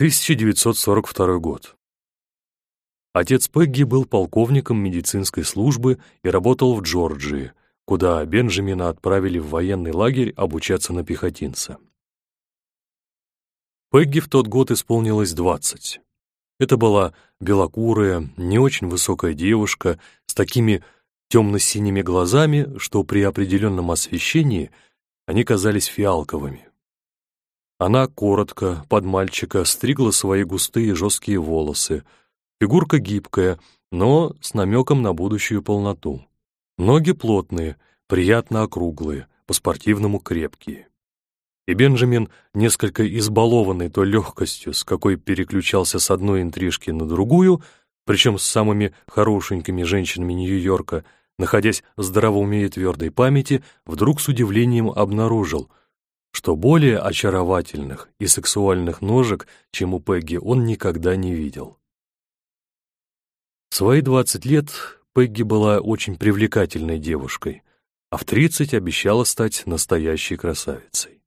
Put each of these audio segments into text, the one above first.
1942 год. Отец Пегги был полковником медицинской службы и работал в Джорджии, куда Бенджамина отправили в военный лагерь обучаться на пехотинца. Пегги в тот год исполнилось 20. Это была белокурая, не очень высокая девушка с такими темно-синими глазами, что при определенном освещении они казались фиалковыми. Она коротко, под мальчика, стригла свои густые жесткие волосы. Фигурка гибкая, но с намеком на будущую полноту. Ноги плотные, приятно округлые, по-спортивному крепкие. И Бенджамин, несколько избалованный той легкостью, с какой переключался с одной интрижки на другую, причем с самыми хорошенькими женщинами Нью-Йорка, находясь в здравоуме и твердой памяти, вдруг с удивлением обнаружил — что более очаровательных и сексуальных ножек, чем у Пегги, он никогда не видел. В свои 20 лет Пегги была очень привлекательной девушкой, а в 30 обещала стать настоящей красавицей.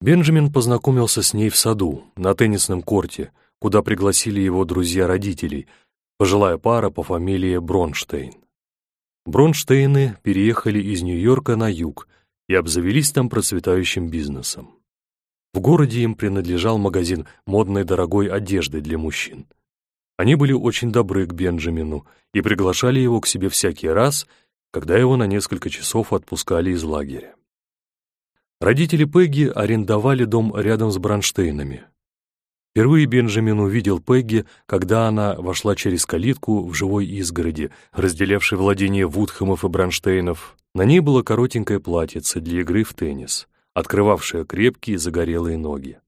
Бенджамин познакомился с ней в саду, на теннисном корте, куда пригласили его друзья-родителей, пожилая пара по фамилии Бронштейн. Бронштейны переехали из Нью-Йорка на юг — и обзавелись там процветающим бизнесом. В городе им принадлежал магазин модной дорогой одежды для мужчин. Они были очень добры к Бенджамину и приглашали его к себе всякий раз, когда его на несколько часов отпускали из лагеря. Родители Пегги арендовали дом рядом с Бронштейнами. Впервые Бенджамин увидел Пегги, когда она вошла через калитку в живой изгороди, разделявшей владение Вудхэмов и Бронштейнов, на ней было коротенькое платьице для игры в теннис, открывавшее крепкие загорелые ноги.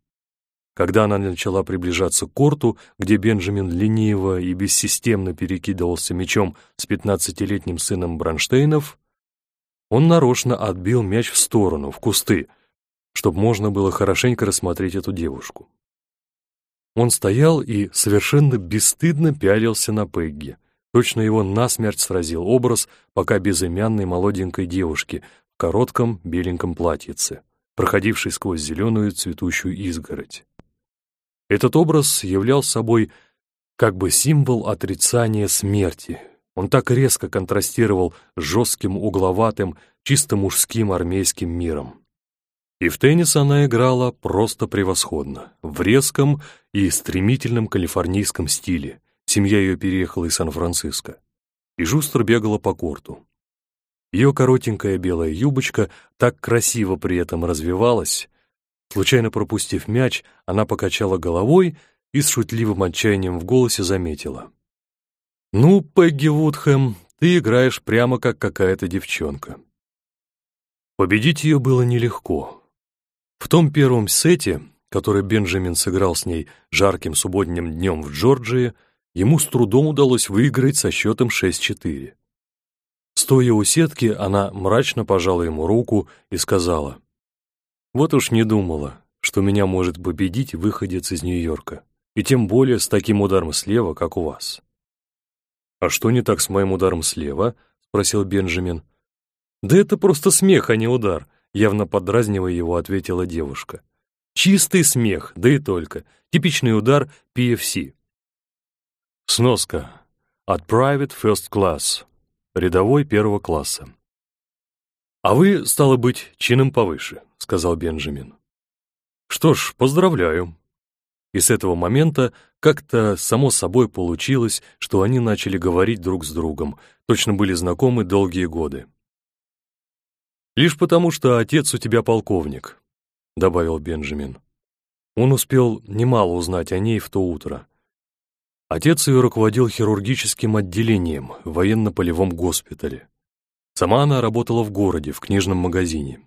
Когда она начала приближаться к корту, где Бенджамин лениво и бессистемно перекидывался мячом с пятнадцатилетним сыном Бронштейнов, он нарочно отбил мяч в сторону, в кусты, чтобы можно было хорошенько рассмотреть эту девушку. Он стоял и совершенно бесстыдно пялился на Пегги, Точно его насмерть сразил образ пока безымянной молоденькой девушки в коротком беленьком платьице, проходившей сквозь зеленую цветущую изгородь. Этот образ являл собой как бы символ отрицания смерти. Он так резко контрастировал с жестким, угловатым, чисто мужским армейским миром. И в теннис она играла просто превосходно, в резком и стремительном калифорнийском стиле, Семья ее переехала из Сан-Франциско. И Жустр бегала по корту. Ее коротенькая белая юбочка так красиво при этом развивалась. Случайно пропустив мяч, она покачала головой и с шутливым отчаянием в голосе заметила. «Ну, Пегги Вудхэм, ты играешь прямо как какая-то девчонка». Победить ее было нелегко. В том первом сете, который Бенджамин сыграл с ней жарким субботним днем в Джорджии, ему с трудом удалось выиграть со счетом 6-4. Стоя у сетки, она мрачно пожала ему руку и сказала, «Вот уж не думала, что меня может победить выходец из Нью-Йорка, и тем более с таким ударом слева, как у вас». «А что не так с моим ударом слева?» — спросил Бенджамин. «Да это просто смех, а не удар», — явно подразнивая его, ответила девушка. «Чистый смех, да и только. Типичный удар PFC. Сноска. От Private First Class. Рядовой первого класса. «А вы, стало быть, чином повыше», — сказал Бенджамин. «Что ж, поздравляю». И с этого момента как-то само собой получилось, что они начали говорить друг с другом, точно были знакомы долгие годы. «Лишь потому, что отец у тебя полковник», — добавил Бенджамин. Он успел немало узнать о ней в то утро — Отец ее руководил хирургическим отделением в военно-полевом госпитале. Сама она работала в городе, в книжном магазине.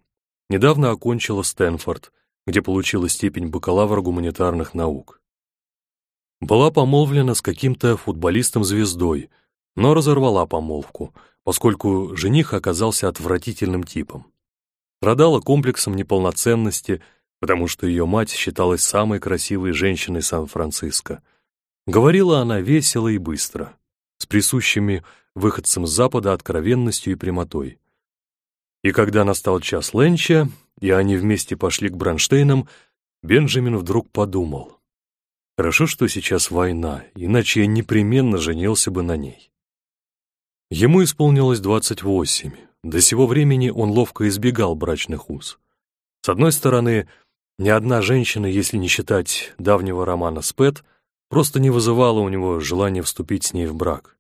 Недавно окончила Стэнфорд, где получила степень бакалавра гуманитарных наук. Была помолвлена с каким-то футболистом-звездой, но разорвала помолвку, поскольку жених оказался отвратительным типом. Страдала комплексом неполноценности, потому что ее мать считалась самой красивой женщиной Сан-Франциско — Говорила она весело и быстро, с присущими выходцам с Запада откровенностью и прямотой. И когда настал час ленча, и они вместе пошли к Бронштейнам, Бенджамин вдруг подумал. Хорошо, что сейчас война, иначе я непременно женился бы на ней. Ему исполнилось 28. До сего времени он ловко избегал брачных уз. С одной стороны, ни одна женщина, если не считать давнего романа с Пэт, просто не вызывала у него желания вступить с ней в брак.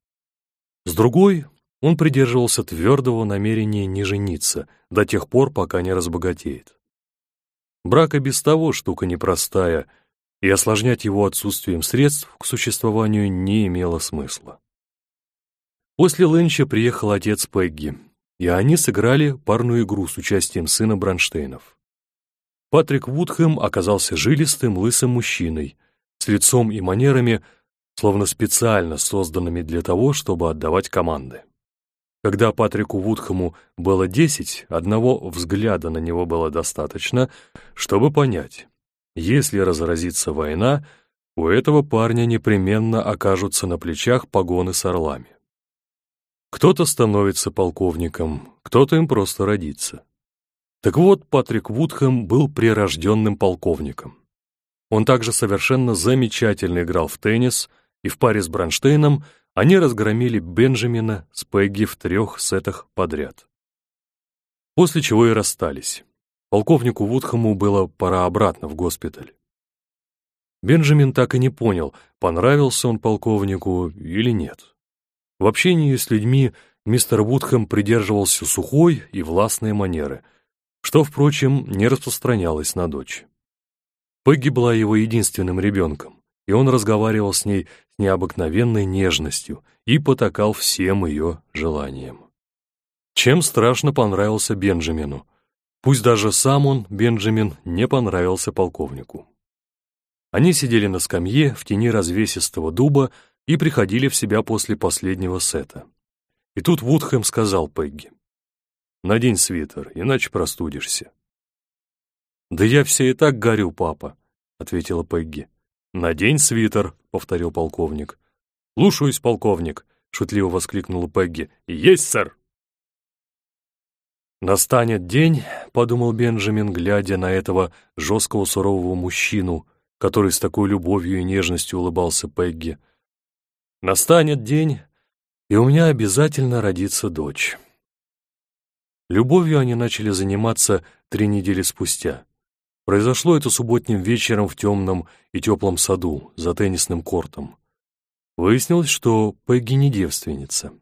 С другой, он придерживался твердого намерения не жениться до тех пор, пока не разбогатеет. Брак и без того штука непростая, и осложнять его отсутствием средств к существованию не имело смысла. После Лэнча приехал отец Пегги, и они сыграли парную игру с участием сына Бронштейнов. Патрик Вудхэм оказался жилистым, лысым мужчиной, с лицом и манерами, словно специально созданными для того, чтобы отдавать команды. Когда Патрику Вудхэму было десять, одного взгляда на него было достаточно, чтобы понять, если разразится война, у этого парня непременно окажутся на плечах погоны с орлами. Кто-то становится полковником, кто-то им просто родится. Так вот, Патрик Вудхэм был прирожденным полковником. Он также совершенно замечательно играл в теннис, и в паре с Бронштейном они разгромили Бенджамина с Пегги в трех сетах подряд. После чего и расстались. Полковнику Вудхэму было пора обратно в госпиталь. Бенджамин так и не понял, понравился он полковнику или нет. В общении с людьми мистер Вудхэм придерживался сухой и властной манеры — что, впрочем, не распространялось на дочь. Пегги была его единственным ребенком, и он разговаривал с ней с необыкновенной нежностью и потакал всем ее желаниям. Чем страшно понравился Бенджамину, пусть даже сам он, Бенджамин, не понравился полковнику. Они сидели на скамье в тени развесистого дуба и приходили в себя после последнего сета. И тут Вудхэм сказал Пегги, Надень свитер, иначе простудишься. «Да я все и так горю, папа», — ответила Пегги. «Надень свитер», — повторил полковник. «Слушаюсь, полковник», — шутливо воскликнула Пегги. «Есть, сэр!» «Настанет день», — подумал Бенджамин, глядя на этого жесткого сурового мужчину, который с такой любовью и нежностью улыбался Пегги. «Настанет день, и у меня обязательно родится дочь». Любовью они начали заниматься три недели спустя. Произошло это субботним вечером в темном и теплом саду за теннисным кортом. Выяснилось, что Пегги не девственница.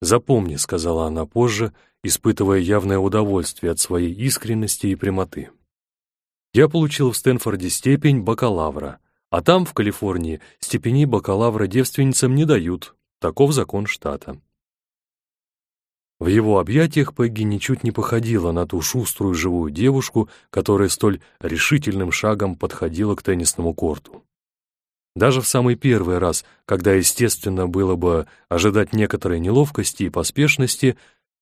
«Запомни», — сказала она позже, испытывая явное удовольствие от своей искренности и прямоты. «Я получил в Стэнфорде степень бакалавра, а там, в Калифорнии, степени бакалавра девственницам не дают. Таков закон штата». В его объятиях Пегги ничуть не походила на ту шуструю живую девушку, которая столь решительным шагом подходила к теннисному корту. Даже в самый первый раз, когда, естественно, было бы ожидать некоторой неловкости и поспешности,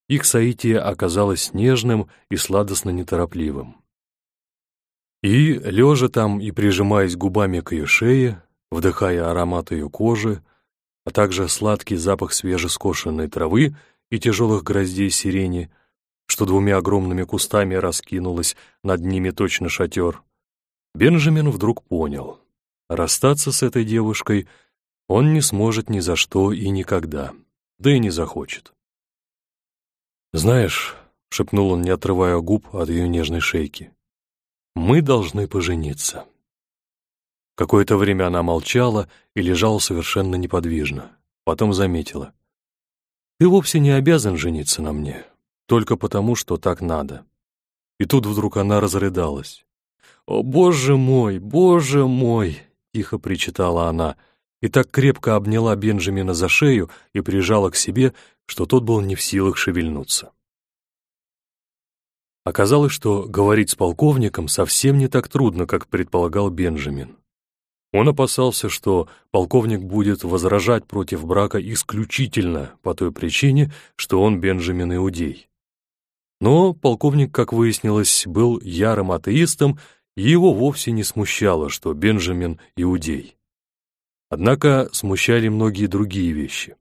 их соитие оказалось нежным и сладостно неторопливым. И, лежа там и прижимаясь губами к ее шее, вдыхая аромат ее кожи, а также сладкий запах свежескошенной травы, и тяжелых гроздей сирени, что двумя огромными кустами раскинулось над ними точно шатер, Бенджамин вдруг понял, расстаться с этой девушкой он не сможет ни за что и никогда, да и не захочет. «Знаешь», — шепнул он, не отрывая губ от ее нежной шейки, — «мы должны пожениться». Какое-то время она молчала и лежала совершенно неподвижно. Потом заметила. Ты вовсе не обязан жениться на мне, только потому, что так надо. И тут вдруг она разрыдалась. «О, боже мой, боже мой!» — тихо причитала она, и так крепко обняла Бенджамина за шею и прижала к себе, что тот был не в силах шевельнуться. Оказалось, что говорить с полковником совсем не так трудно, как предполагал Бенджамин. Он опасался, что полковник будет возражать против брака исключительно по той причине, что он Бенджамин Иудей. Но полковник, как выяснилось, был ярым атеистом, и его вовсе не смущало, что Бенджамин Иудей. Однако смущали многие другие вещи.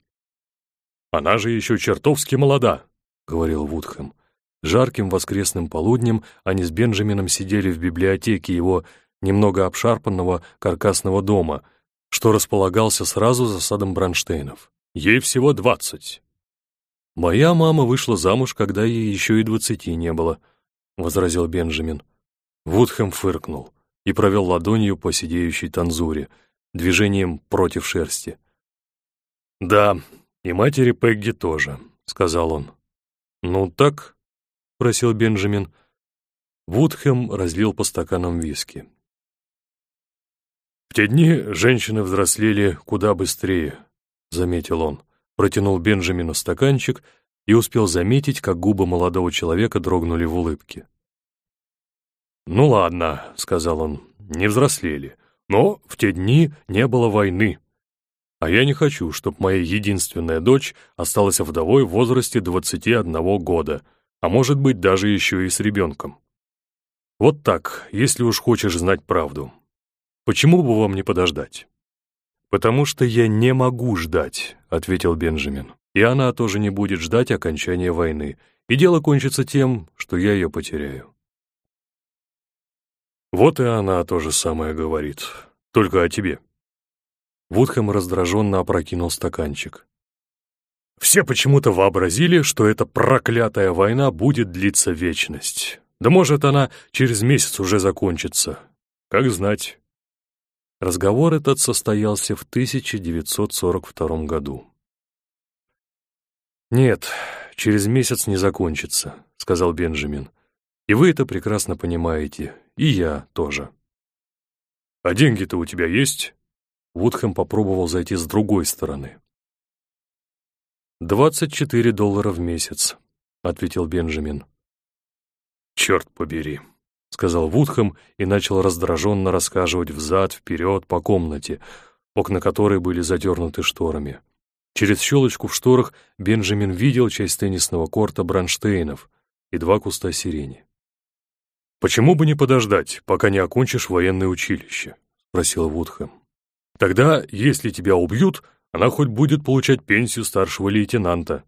«Она же еще чертовски молода», — говорил Вудхэм. Жарким воскресным полуднем они с Бенджамином сидели в библиотеке его немного обшарпанного каркасного дома, что располагался сразу за садом Бронштейнов. Ей всего двадцать. «Моя мама вышла замуж, когда ей еще и двадцати не было», — возразил Бенджамин. Вудхэм фыркнул и провел ладонью по сидеющей танзуре, движением против шерсти. «Да, и матери Пегги тоже», — сказал он. «Ну так?» — просил Бенджамин. Вудхэм разлил по стаканам виски. «В те дни женщины взрослели куда быстрее», — заметил он. Протянул Бенджамину стаканчик и успел заметить, как губы молодого человека дрогнули в улыбке. «Ну ладно», — сказал он, — «не взрослели, но в те дни не было войны. А я не хочу, чтобы моя единственная дочь осталась вдовой в возрасте 21 года, а может быть даже еще и с ребенком. Вот так, если уж хочешь знать правду. Почему бы вам не подождать?» «Потому что я не могу ждать», — ответил Бенджамин. «И она тоже не будет ждать окончания войны, и дело кончится тем, что я ее потеряю». «Вот и она то же самое говорит, только о тебе». Вудхэм раздраженно опрокинул стаканчик. «Все почему-то вообразили, что эта проклятая война будет длиться вечность. Да может, она через месяц уже закончится. Как знать». Разговор этот состоялся в 1942 году. «Нет, через месяц не закончится», — сказал Бенджамин. «И вы это прекрасно понимаете, и я тоже». «А деньги-то у тебя есть?» Вудхэм попробовал зайти с другой стороны. «Двадцать четыре доллара в месяц», — ответил Бенджамин. «Черт побери», — сказал Вудхэм и начал раздраженно рассказывать взад-вперед по комнате, окна которой были задернуты шторами. Через щелочку в шторах Бенджамин видел часть теннисного корта Бронштейнов и два куста сирени. «Почему бы не подождать, пока не окончишь военное училище?» — спросил Вудхэм. Тогда, если тебя убьют, она хоть будет получать пенсию старшего лейтенанта.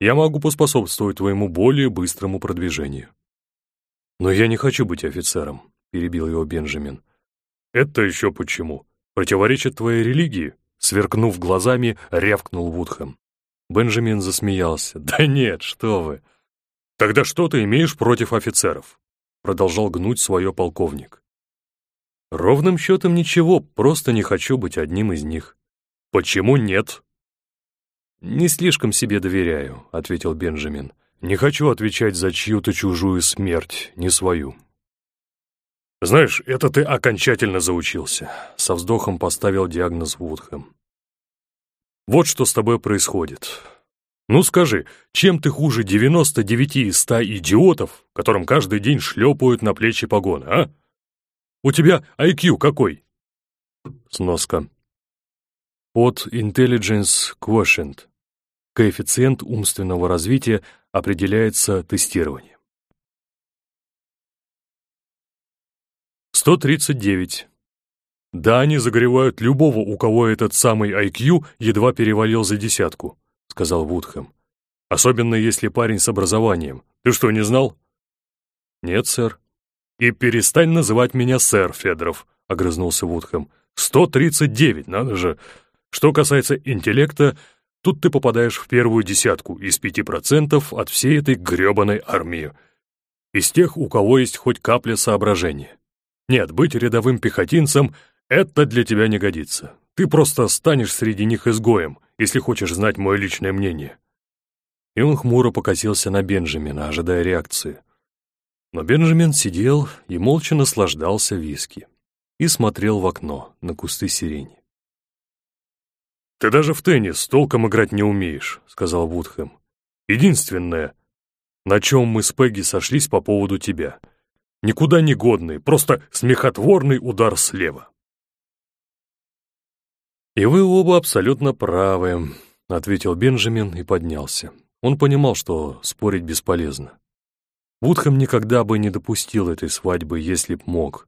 Я могу поспособствовать твоему более быстрому продвижению». «Но я не хочу быть офицером», — перебил его Бенджамин. «Это еще почему? Противоречит твоей религии?» Сверкнув глазами, рявкнул Вудхэм. Бенджамин засмеялся. «Да нет, что вы!» «Тогда что ты имеешь против офицеров?» Продолжал гнуть свое полковник. Ровным счетом ничего, просто не хочу быть одним из них. Почему нет? Не слишком себе доверяю, ответил Бенджамин. Не хочу отвечать за чью-то чужую смерть, не свою. Знаешь, это ты окончательно заучился. Со вздохом поставил диагноз Вудхэм. Вот что с тобой происходит. Ну скажи, чем ты хуже 99 из 100 идиотов, которым каждый день шлепают на плечи погоны, а? У тебя IQ какой?» Сноска. От Intelligence Quotient. Коэффициент умственного развития определяется тестированием. 139. Да, они загревают любого, у кого этот самый IQ едва перевалил за десятку, сказал Вудхэм. Особенно если парень с образованием. Ты что, не знал? Нет, сэр. «И перестань называть меня сэр, Федоров», — огрызнулся Вудхэм. «Сто тридцать девять, надо же. Что касается интеллекта, тут ты попадаешь в первую десятку из пяти процентов от всей этой грёбаной армии. Из тех, у кого есть хоть капля соображения. Нет, быть рядовым пехотинцем — это для тебя не годится. Ты просто станешь среди них изгоем, если хочешь знать мое личное мнение». И он хмуро покосился на Бенджамина, ожидая реакции. Но Бенджамин сидел и молча наслаждался виски и смотрел в окно на кусты сирени. «Ты даже в теннис толком играть не умеешь», — сказал Вудхэм. «Единственное, на чем мы с Пегги сошлись по поводу тебя. Никуда не годный, просто смехотворный удар слева». «И вы оба абсолютно правы», — ответил Бенджамин и поднялся. Он понимал, что спорить бесполезно. Вудхэм никогда бы не допустил этой свадьбы, если б мог.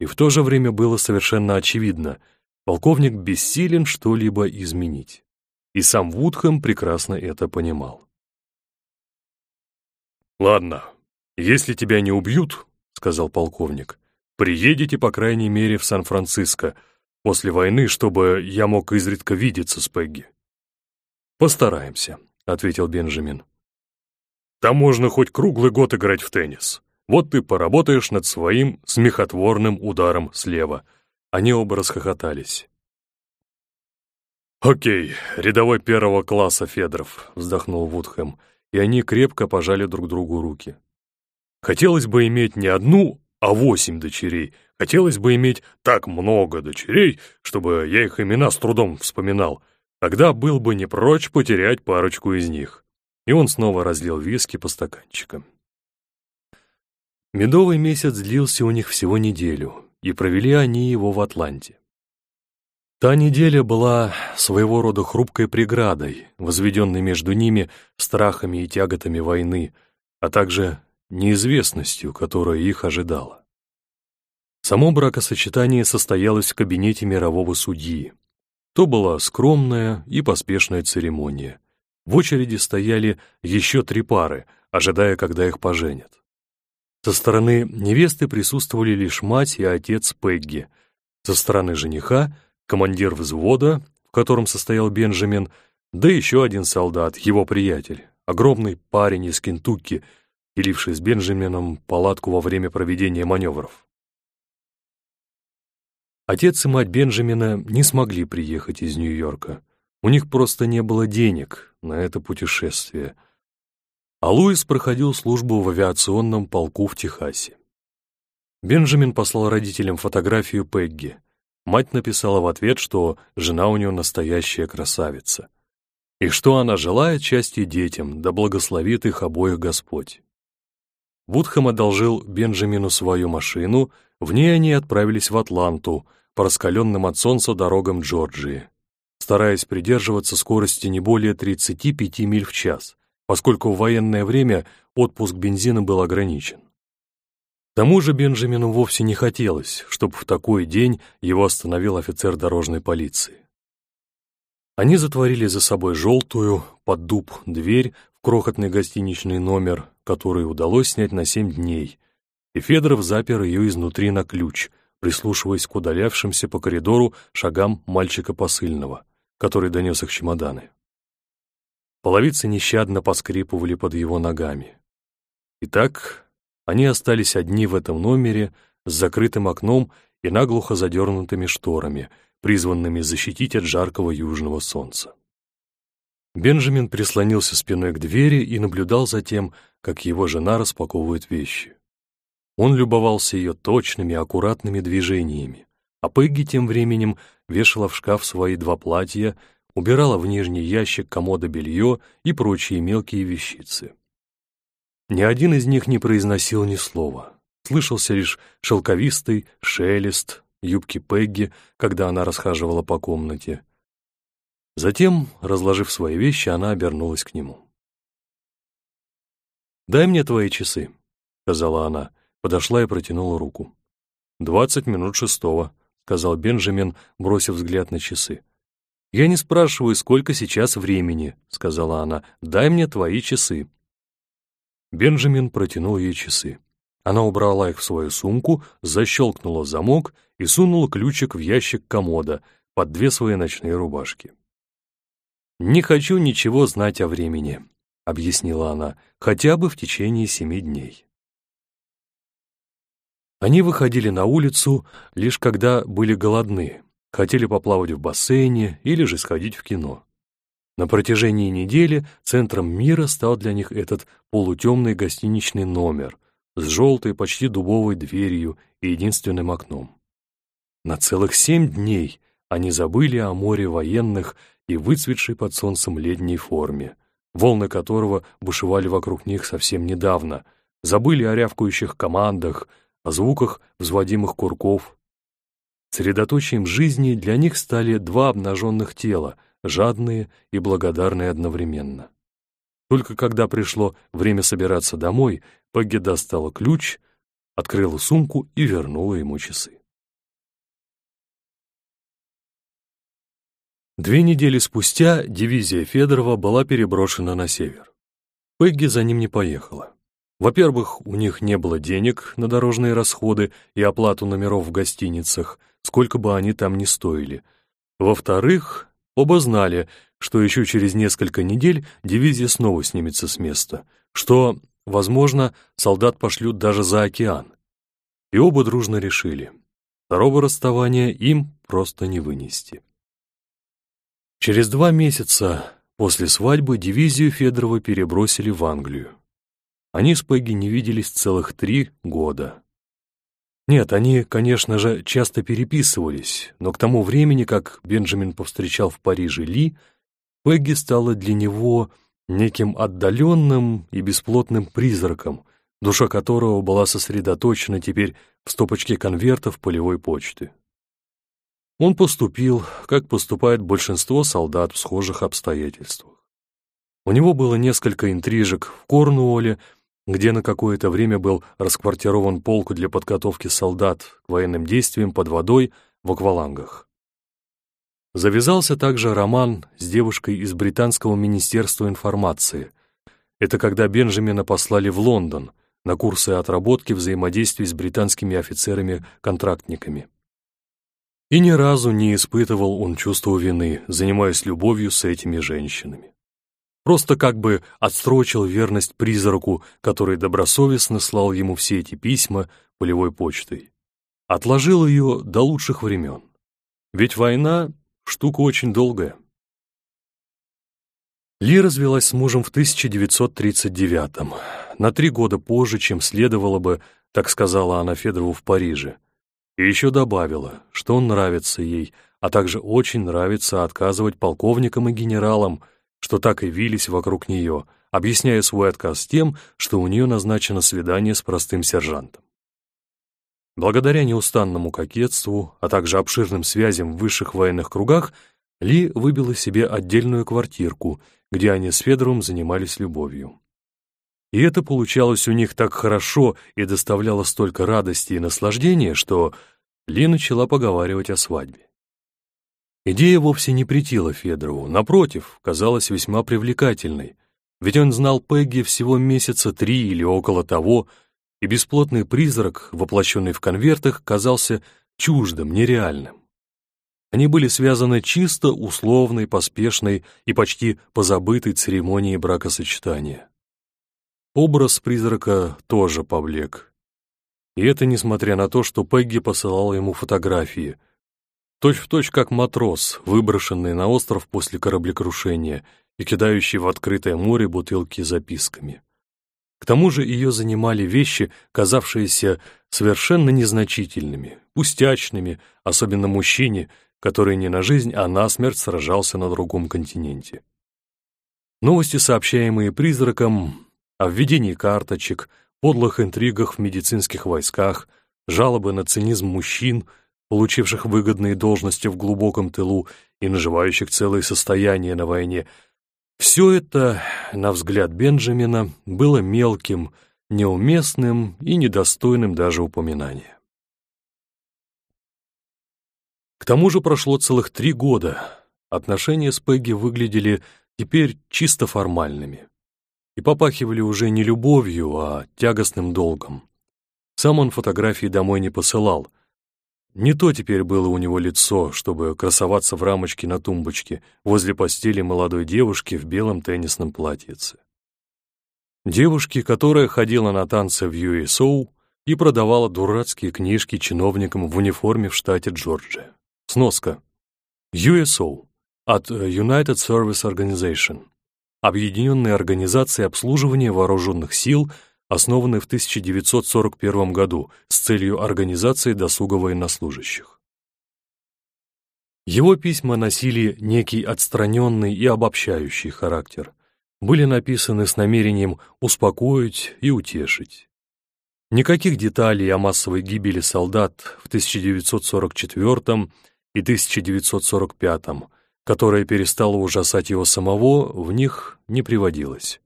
И в то же время было совершенно очевидно, полковник бессилен что-либо изменить. И сам Вудхэм прекрасно это понимал. «Ладно, если тебя не убьют, — сказал полковник, — приедете, по крайней мере, в Сан-Франциско после войны, чтобы я мог изредка видеться с Пегги». «Постараемся», — ответил Бенджамин. «Там можно хоть круглый год играть в теннис. Вот ты поработаешь над своим смехотворным ударом слева». Они оба расхохотались. «Окей, рядовой первого класса, Федоров», — вздохнул Вудхэм и они крепко пожали друг другу руки. Хотелось бы иметь не одну, а восемь дочерей. Хотелось бы иметь так много дочерей, чтобы я их имена с трудом вспоминал. Тогда был бы не прочь потерять парочку из них. И он снова разлил виски по стаканчикам. Медовый месяц длился у них всего неделю, и провели они его в Атланте. Та неделя была своего рода хрупкой преградой, возведенной между ними страхами и тяготами войны, а также неизвестностью, которая их ожидала. Само бракосочетание состоялось в кабинете мирового судьи. То была скромная и поспешная церемония. В очереди стояли еще три пары, ожидая, когда их поженят. Со стороны невесты присутствовали лишь мать и отец Пегги, со стороны жениха — командир взвода, в котором состоял Бенджамин, да еще один солдат, его приятель, огромный парень из Кентукки, деливший с Бенджамином палатку во время проведения маневров. Отец и мать Бенджамина не смогли приехать из Нью-Йорка. У них просто не было денег на это путешествие. А Луис проходил службу в авиационном полку в Техасе. Бенджамин послал родителям фотографию Пегги — Мать написала в ответ, что жена у нее настоящая красавица, и что она желает счастья детям, да благословит их обоих Господь. Вудхэм одолжил Бенджамину свою машину, в ней они отправились в Атланту, по раскаленным от солнца дорогам Джорджии, стараясь придерживаться скорости не более 35 миль в час, поскольку в военное время отпуск бензина был ограничен. К тому же Бенджамину вовсе не хотелось, чтобы в такой день его остановил офицер дорожной полиции. Они затворили за собой желтую, под дуб, дверь в крохотный гостиничный номер, который удалось снять на семь дней, и Федоров запер ее изнутри на ключ, прислушиваясь к удалявшимся по коридору шагам мальчика посыльного, который донес их чемоданы. Половицы нещадно поскрипывали под его ногами. Итак, они остались одни в этом номере с закрытым окном и наглухо задернутыми шторами, призванными защитить от жаркого южного солнца. Бенджамин прислонился спиной к двери и наблюдал за тем, как его жена распаковывает вещи. Он любовался ее точными, аккуратными движениями, а Пегги тем временем вешала в шкаф свои два платья, убирала в нижний ящик комода белье и прочие мелкие вещицы. Ни один из них не произносил ни слова. Слышался лишь шелковистый шелест юбки Пегги, когда она расхаживала по комнате. Затем, разложив свои вещи, она обернулась к нему. «Дай мне твои часы», — сказала она, подошла и протянула руку. «Двадцать минут шестого», — сказал Бенджамин, бросив взгляд на часы. «Я не спрашиваю, сколько сейчас времени», — сказала она. «Дай мне твои часы». Бенджамин протянул ей часы. Она убрала их в свою сумку, защелкнула замок и сунула ключик в ящик комода под две свои ночные рубашки. «Не хочу ничего знать о времени», — объяснила она, «хотя бы в течение семи дней». Они выходили на улицу лишь когда были голодны, хотели поплавать в бассейне или же сходить в кино. На протяжении недели центром мира стал для них этот полутемный гостиничный номер с желтой, почти дубовой дверью и единственным окном. На целых семь дней они забыли о море военных и выцветшей под солнцем летней форме, волны которого бушевали вокруг них совсем недавно, забыли о рявкающих командах, о звуках взводимых курков. Средоточием жизни для них стали два обнаженных тела — жадные и благодарные одновременно. Только когда пришло время собираться домой, Пегги достала ключ, открыла сумку и вернула ему часы. Две недели спустя дивизия Федорова была переброшена на север. Пегги за ним не поехала. Во-первых, у них не было денег на дорожные расходы и оплату номеров в гостиницах, сколько бы они там ни стоили. Во-вторых, оба знали, что еще через несколько недель дивизия снова снимется с места, что, возможно, солдат пошлют даже за океан. И оба дружно решили, второго расставания им просто не вынести. Через два месяца после свадьбы дивизию Федорова перебросили в Англию. Они с Пегги не виделись целых три года. Нет, они, конечно же, часто переписывались, но к тому времени, как Бенджамин повстречал в Париже Ли, Пегги стала для него неким отдаленным и бесплотным призраком, душа которого была сосредоточена теперь в стопочке конвертов полевой почты. Он поступил, как поступает большинство солдат в схожих обстоятельствах. У него было несколько интрижек в Корнуолле, где на какое-то время был расквартирован полк для подготовки солдат к военным действиям под водой в аквалангах. Завязался также роман с девушкой из Британского министерства информации. Это когда Бенджамина послали в Лондон на курсы отработки взаимодействия с британскими офицерами-контрактниками. И ни разу не испытывал он чувства вины, занимаясь любовью с этими женщинами. Просто как бы отстрочил верность призраку, который добросовестно слал ему все эти письма полевой почтой. Отложил ее до лучших времен. Ведь война — штука очень долгая. Ли развелась с мужем в 1939-м, на три года позже, чем следовало бы, так сказала она Федорову в Париже. И еще добавила, что он нравится ей, а также очень нравится отказывать полковникам и генералам, что так и вились вокруг нее, объясняя свой отказ тем, что у нее назначено свидание с простым сержантом. Благодаря неустанному кокетству, а также обширным связям в высших военных кругах, Ли выбила себе отдельную квартирку, где они с Федоровым занимались любовью. И это получалось у них так хорошо и доставляло столько радости и наслаждения, что Ли начала поговаривать о свадьбе. Идея вовсе не претила Федорову, напротив, казалась весьма привлекательной, ведь он знал Пегги всего месяца три или около того, и бесплотный призрак, воплощенный в конвертах, казался чуждым, нереальным. Они были связаны чисто условной, поспешной и почти позабытой церемонией бракосочетания. Образ призрака тоже поблек. И это несмотря на то, что Пегги посылала ему фотографии — Точь-в-точь как матрос, выброшенный на остров после кораблекрушения и кидающий в открытое море бутылки с записками. К тому же ее занимали вещи, казавшиеся совершенно незначительными, пустячными, особенно мужчине, который не на жизнь, а на смерть сражался на другом континенте. Новости, сообщаемые призраком, о введении карточек, подлых интригах в медицинских войсках, жалобы на цинизм мужчин — получивших выгодные должности в глубоком тылу и наживающих целое состояние на войне. Все это, на взгляд Бенджамина, было мелким, неуместным и недостойным даже упоминания. К тому же прошло целых три года. Отношения с Пегги выглядели теперь чисто формальными и попахивали уже не любовью, а тягостным долгом. Сам он фотографии домой не посылал — не то теперь было у него лицо, чтобы красоваться в рамочке на тумбочке возле постели молодой девушки в белом теннисном платьице. Девушки, которая ходила на танцы в USO и продавала дурацкие книжки чиновникам в униформе в штате Джорджия. Сноска. USO от United Service Organization. Объединенная организация обслуживания вооруженных сил – основанный в 1941 году с целью организации досуга военнослужащих. Его письма носили некий отстраненный и обобщающий характер, были написаны с намерением успокоить и утешить. Никаких деталей о массовой гибели солдат в 1944 и 1945, которая перестала ужасать его самого, в них не приводилось.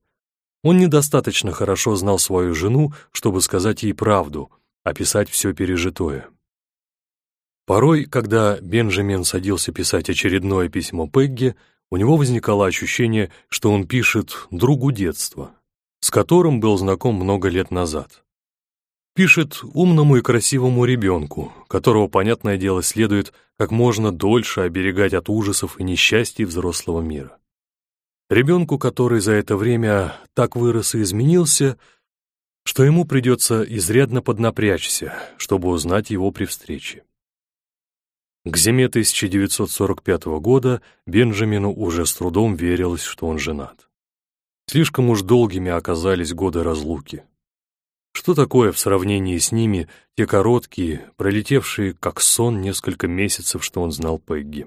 Он недостаточно хорошо знал свою жену, чтобы сказать ей правду, описать все пережитое. Порой, когда Бенджамин садился писать очередное письмо Пегги, у него возникало ощущение, что он пишет другу детства. с которым был знаком много лет назад. Пишет умному и красивому ребенку, которого, понятное дело, следует как можно дольше оберегать от ужасов и несчастий взрослого мира. Ребенку, который за это время так вырос и изменился, что ему придется изрядно поднапрячься, чтобы узнать его при встрече. К зиме 1945 года Бенджамину уже с трудом верилось, что он женат. Слишком уж долгими оказались годы разлуки. Что такое в сравнении с ними те короткие, пролетевшие как сон несколько месяцев, что он знал Пегги?